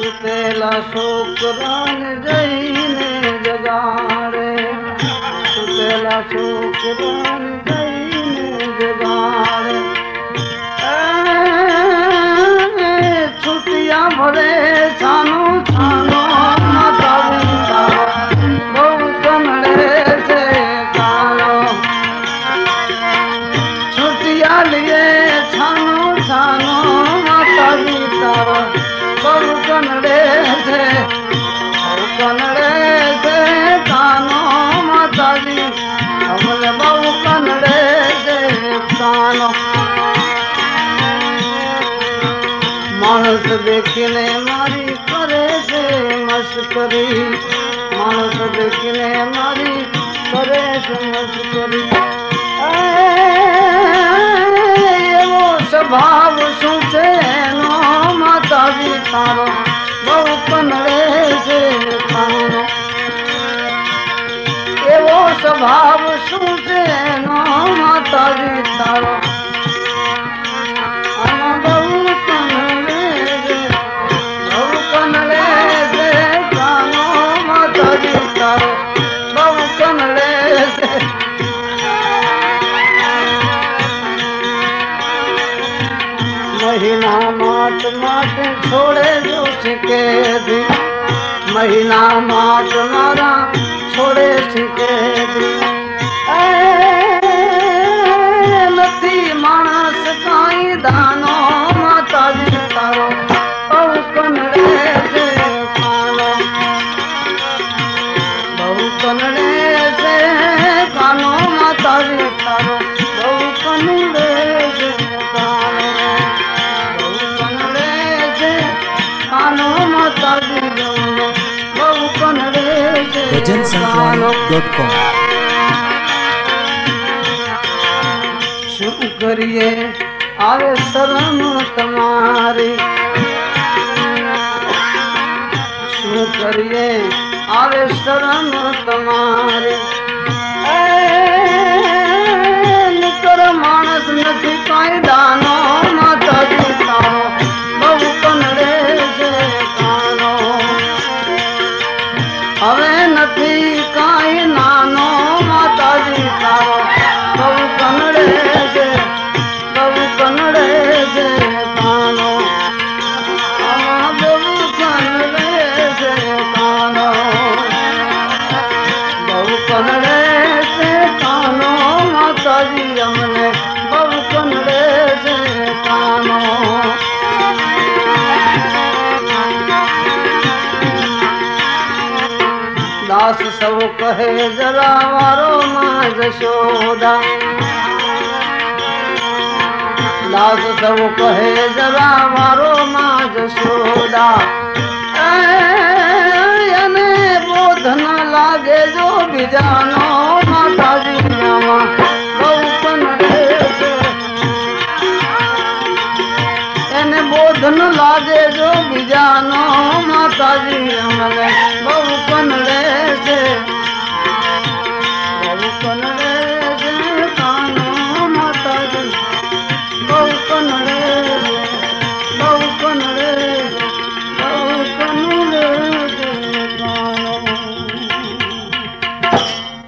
સુતેલા છોકરાને જઈને જગાડે. સુતેલા છોકરાને માણસ દેખીને મારી કરે છે મસ્કરી. માણસ દેખીને મારી કરે છે મસ્કરી. એવો સ્વભાવ શું છે એનો? માતાજી તારો બહુ કનડે છે તારો એવો સ્વભાવ શું છે એનો? માતાજી તારો તારો બહુ છે. મહિના માટ માટે છોડે જો શીખે મહિના માટ મારા છોડે શીખે કોમ શું કરીએ? આવે શરમ તમારી. શું કરીએ? આવે શરમ તમારી. દાસ સૌ કહે જરા વારો માં જશોદા દાસ સૌ કહે જરા વારો માં જશોદા એને બોધ ન લાગે જો બીજાનો દેજો બીજાનો માતાજી અમને બહુ કનડે છે. બહુ કનડે